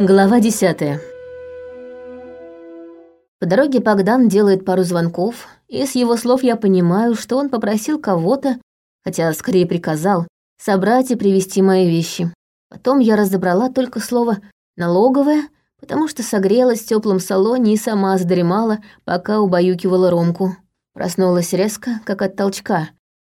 Глава десятая. По дороге Богдан делает пару звонков, и с его слов я понимаю, что он попросил кого-то, хотя скорее приказал, собрать и привезти мои вещи. Потом я разобрала только слово «налоговая», потому что согрелась в теплом салоне и сама задремала, пока убаюкивала Ромку. Проснулась резко, как от толчка.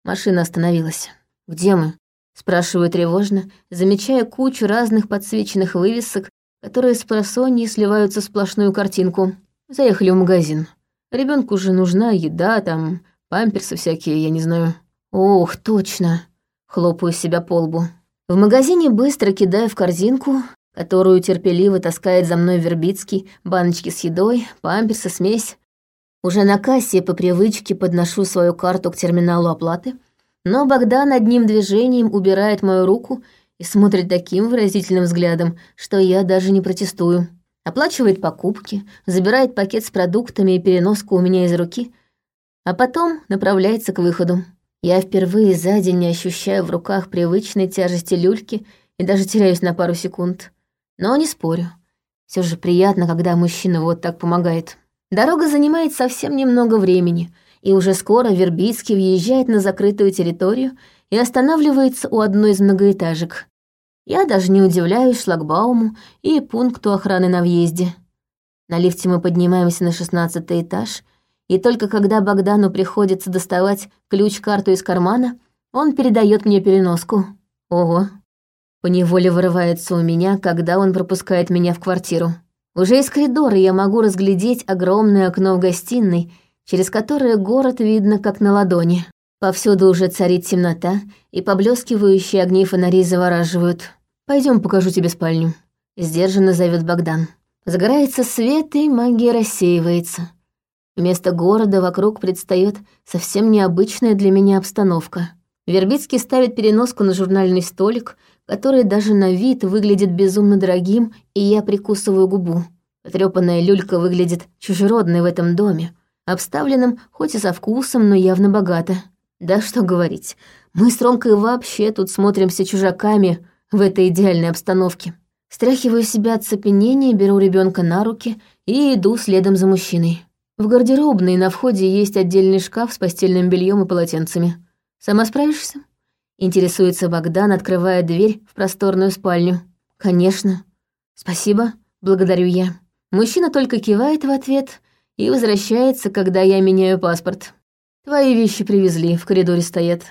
Машина остановилась. «Где мы?» Спрашиваю тревожно, замечая кучу разных подсвеченных вывесок, которые с просонья сливаются в сплошную картинку. Заехали в магазин. Ребенку же нужна еда, там, памперсы всякие, я не знаю. Ох, точно. Хлопаю себя по лбу. В магазине быстро кидаю в корзинку, которую терпеливо таскает за мной Вербицкий, баночки с едой, памперсы, смесь. Уже на кассе по привычке подношу свою карту к терминалу оплаты, но Богдан одним движением убирает мою руку и смотрит таким выразительным взглядом, что я даже не протестую. Оплачивает покупки, забирает пакет с продуктами и переноску у меня из руки, а потом направляется к выходу. Я впервые за день не ощущаю в руках привычной тяжести люльки и даже теряюсь на пару секунд. Но не спорю. Все же приятно, когда мужчина вот так помогает. Дорога занимает совсем немного времени, и уже скоро Вербицкий въезжает на закрытую территорию и останавливается у одной из многоэтажек. Я даже не удивляюсь шлагбауму и пункту охраны на въезде. На лифте мы поднимаемся на шестнадцатый этаж, и только когда Богдану приходится доставать ключ-карту из кармана, он передает мне переноску. Ого. Поневоле вырывается у меня, когда он пропускает меня в квартиру. Уже из коридора я могу разглядеть огромное окно в гостиной, через которое город видно как на ладони. Повсюду уже царит темнота, и поблескивающие огни фонарей завораживают. Пойдем, покажу тебе спальню. Сдержанно зовет Богдан. Загорается свет, и магия рассеивается. Вместо города вокруг предстает совсем необычная для меня обстановка. Вербицкий ставит переноску на журнальный столик, который даже на вид выглядит безумно дорогим, и я прикусываю губу. Потрёпанная люлька выглядит чужеродной в этом доме, обставленном хоть и со вкусом, но явно богато. Да что говорить, мы с Ромкой вообще тут смотримся чужаками, в этой идеальной обстановке. Стряхиваю себя от цепенения, беру ребенка на руки и иду следом за мужчиной. В гардеробной на входе есть отдельный шкаф с постельным бельем и полотенцами. Сама справишься? Интересуется Богдан, открывая дверь в просторную спальню. Конечно. Спасибо, благодарю я. Мужчина только кивает в ответ и возвращается, когда я меняю паспорт. Твои вещи привезли, в коридоре стоят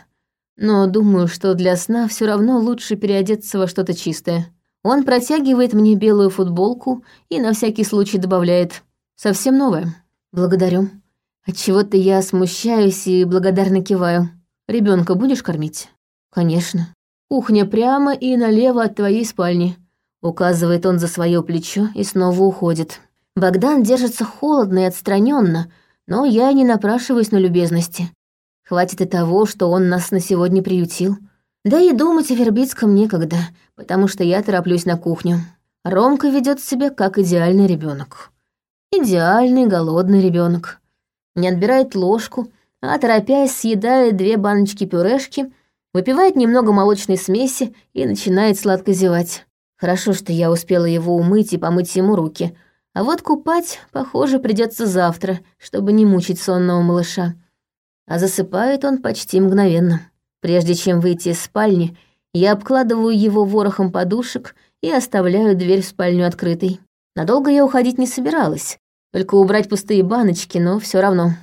но думаю, что для сна все равно лучше переодеться во что-то чистое. Он протягивает мне белую футболку и на всякий случай добавляет «совсем новое». «Благодарю». Отчего-то я смущаюсь и благодарно киваю. Ребенка будешь кормить?» «Конечно». «Кухня прямо и налево от твоей спальни», — указывает он за свое плечо и снова уходит. Богдан держится холодно и отстраненно, но я не напрашиваюсь на любезности. Хватит и того, что он нас на сегодня приютил. Да и думать о Вербицком некогда, потому что я тороплюсь на кухню. Ромка ведет себя как идеальный ребенок. Идеальный голодный ребенок. Не отбирает ложку, а торопясь съедает две баночки пюрешки, выпивает немного молочной смеси и начинает сладко зевать. Хорошо, что я успела его умыть и помыть ему руки, а вот купать, похоже, придется завтра, чтобы не мучить сонного малыша а засыпает он почти мгновенно. Прежде чем выйти из спальни, я обкладываю его ворохом подушек и оставляю дверь в спальню открытой. Надолго я уходить не собиралась, только убрать пустые баночки, но все равно.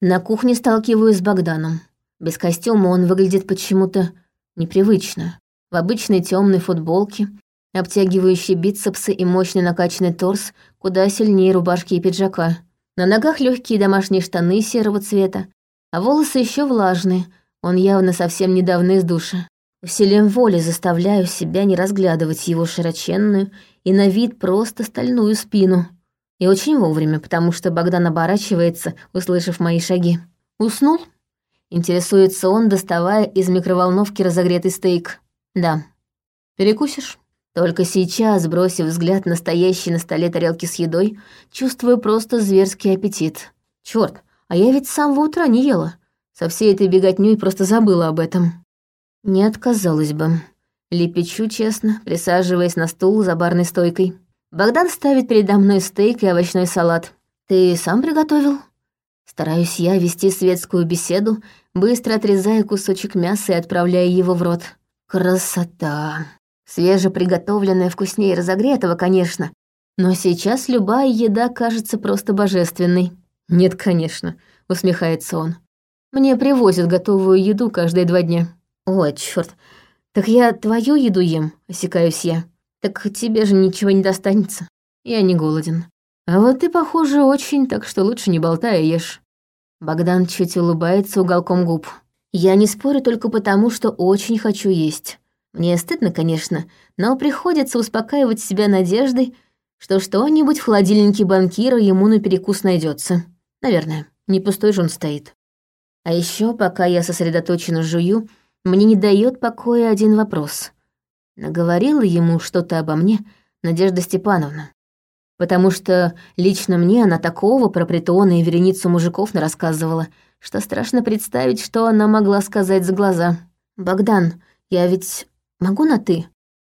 На кухне сталкиваюсь с Богданом. Без костюма он выглядит почему-то непривычно. В обычной темной футболке, обтягивающей бицепсы и мощный накачанный торс куда сильнее рубашки и пиджака. На ногах легкие домашние штаны серого цвета, а волосы еще влажные, он явно совсем недавно из душа. Усилием воли заставляю себя не разглядывать его широченную и на вид просто стальную спину. И очень вовремя, потому что Богдан оборачивается, услышав мои шаги. «Уснул?» Интересуется он, доставая из микроволновки разогретый стейк. «Да». «Перекусишь?» Только сейчас, бросив взгляд на стоящие на столе тарелки с едой, чувствую просто зверский аппетит. Черт, а я ведь с самого утра не ела. Со всей этой беготней просто забыла об этом. Не отказалась бы. Лепечу честно, присаживаясь на стул за барной стойкой. Богдан ставит передо мной стейк и овощной салат. «Ты сам приготовил?» Стараюсь я вести светскую беседу, быстро отрезая кусочек мяса и отправляя его в рот. Красота! Свежеприготовленная вкуснее разогретого, конечно, но сейчас любая еда кажется просто божественной. «Нет, конечно», — усмехается он. «Мне привозят готовую еду каждые два дня». «Ой, черт, так я твою еду ем», — осекаюсь я. «Так тебе же ничего не достанется. Я не голоден». «А вот ты, похоже, очень, так что лучше не болтай, а ешь». Богдан чуть улыбается уголком губ. «Я не спорю только потому, что очень хочу есть. Мне стыдно, конечно, но приходится успокаивать себя надеждой, что что-нибудь в холодильнике банкира ему на перекус найдется. Наверное, не пустой же он стоит. А еще, пока я сосредоточенно жую, мне не дает покоя один вопрос. Наговорила ему что-то обо мне Надежда Степановна. Потому что лично мне она такого про притоны и вереницу мужиков нарассказывала, что страшно представить, что она могла сказать за глаза. «Богдан, я ведь могу на «ты»?»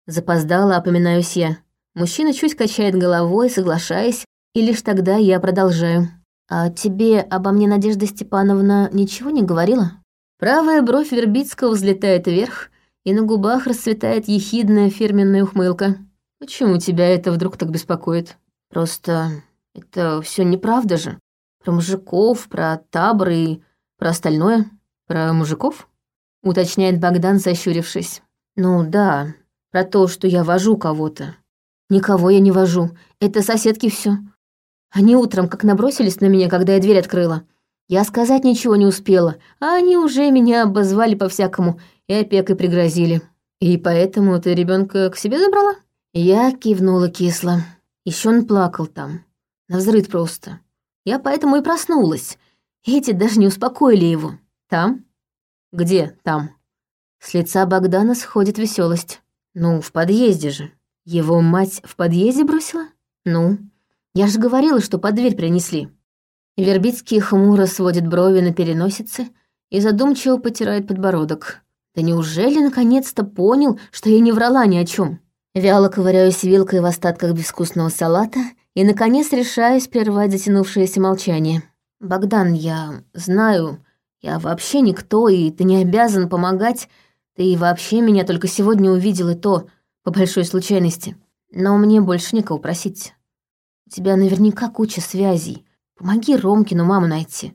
Запоздала, опоминаюсь я. Мужчина чуть качает головой, соглашаясь, и лишь тогда я продолжаю. «А тебе обо мне Надежда Степановна ничего не говорила?» Правая бровь Вербицкого взлетает вверх, и на губах расцветает ехидная фирменная ухмылка. «Почему тебя это вдруг так беспокоит?» «Просто это все неправда же. Про мужиков, про табор и про остальное. Про мужиков?» — уточняет Богдан, сощурившись. «Ну да, про то, что я вожу кого-то. Никого я не вожу. Это соседки все. Они утром как набросились на меня, когда я дверь открыла. Я сказать ничего не успела, а они уже меня обозвали по-всякому и опекой пригрозили. И поэтому ты ребенка к себе забрала? Я кивнула кисло. Еще он плакал там. На взрыв просто. Я поэтому и проснулась. Эти даже не успокоили его. Там? Где там? С лица Богдана сходит веселость. Ну, в подъезде же. Его мать в подъезде бросила? Ну, я же говорила, что под дверь принесли. Вербицкий хмуро сводит брови на переносице и задумчиво потирает подбородок. Да неужели наконец-то понял, что я не врала ни о чем? Вяло ковыряюсь вилкой в остатках безвкусного салата и, наконец, решаюсь прервать затянувшееся молчание. «Богдан, я знаю, я вообще никто, и ты не обязан помогать. Ты вообще меня только сегодня увидел, и то по большой случайности. Но мне больше некого просить. У тебя наверняка куча связей. Помоги Ромкину маму найти.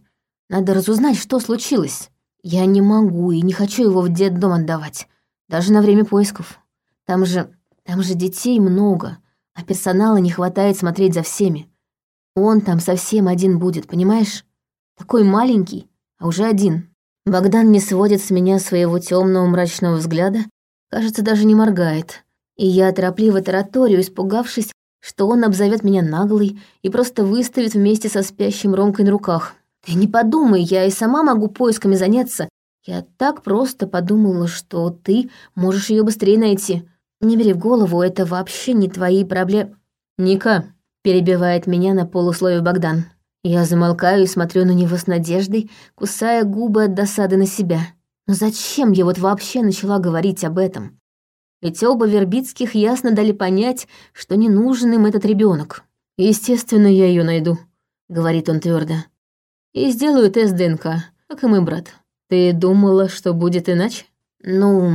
Надо разузнать, что случилось. Я не могу и не хочу его в детдом отдавать. Даже на время поисков. Там же... там же детей много, а персонала не хватает смотреть за всеми. Он там совсем один будет, понимаешь? Такой маленький, а уже один. Богдан не сводит с меня своего темного мрачного взгляда, кажется, даже не моргает. И я торопливо тараторию, испугавшись, что он обзовет меня наглой и просто выставит вместе со спящим Ромкой на руках. Ты не подумай, я и сама могу поисками заняться. Я так просто подумала, что ты можешь ее быстрее найти. Не бери в голову, это вообще не твои проблемы. Ника, перебивает меня на полусловие Богдан. Я замолкаю и смотрю на него с надеждой, кусая губы от досады на себя. Но зачем я вот вообще начала говорить об этом? Ведь оба Вербицких ясно дали понять, что не нужен им этот ребенок. Естественно, я ее найду, говорит он твердо. И сделаю тест ДНК, как и мой брат. Ты думала, что будет иначе? Ну,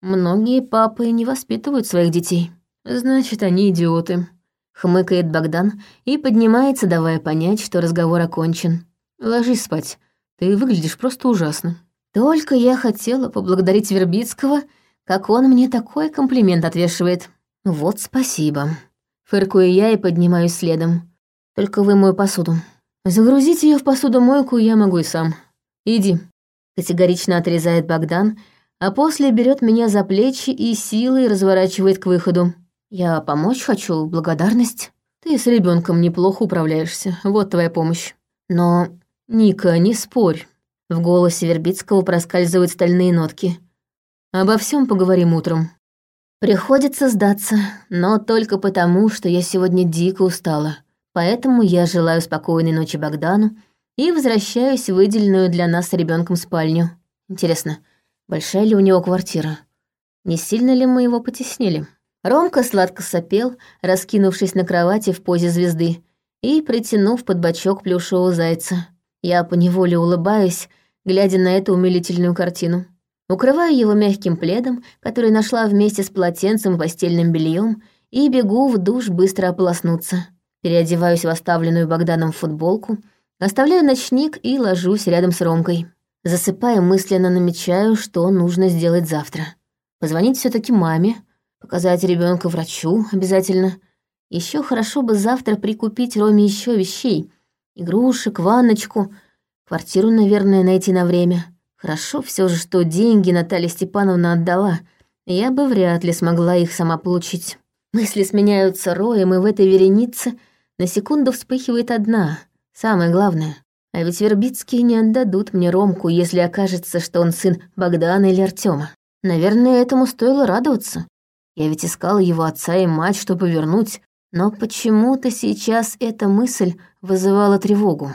многие папы не воспитывают своих детей. Значит, они идиоты. Хмыкает Богдан и поднимается, давая понять, что разговор окончен. Ложись спать. Ты выглядишь просто ужасно. Только я хотела поблагодарить Вербицкого как он мне такой комплимент отвешивает. Вот спасибо. Фыркую я и поднимаюсь следом. Только вымою посуду. Загрузить ее в посудомойку я могу и сам. Иди. Категорично отрезает Богдан, а после берет меня за плечи и силой разворачивает к выходу. Я помочь хочу, благодарность. Ты с ребенком неплохо управляешься, вот твоя помощь. Но, Ника, не спорь. В голосе Вербицкого проскальзывают стальные нотки. Обо всем поговорим утром. Приходится сдаться, но только потому, что я сегодня дико устала. Поэтому я желаю спокойной ночи Богдану и возвращаюсь в выделенную для нас с ребенком спальню. Интересно, большая ли у него квартира? Не сильно ли мы его потеснили? Ромка сладко сопел, раскинувшись на кровати в позе звезды и притянув под бочок плюшевого зайца. Я поневоле улыбаюсь, глядя на эту умилительную картину. Укрываю его мягким пледом, который нашла вместе с полотенцем и постельным бельем, и бегу в душ быстро ополоснуться. Переодеваюсь в оставленную Богданом футболку, оставляю ночник и ложусь рядом с Ромкой. Засыпая, мысленно намечаю, что нужно сделать завтра. Позвонить все таки маме, показать ребенка врачу обязательно. Еще хорошо бы завтра прикупить Роме еще вещей. Игрушек, ванночку, квартиру, наверное, найти на время. Хорошо все же, что деньги Наталья Степановна отдала. Я бы вряд ли смогла их сама получить. Мысли сменяются роем, и в этой веренице на секунду вспыхивает одна, самое главное. А ведь Вербицкие не отдадут мне Ромку, если окажется, что он сын Богдана или Артема. Наверное, этому стоило радоваться. Я ведь искала его отца и мать, чтобы вернуть, но почему-то сейчас эта мысль вызывала тревогу.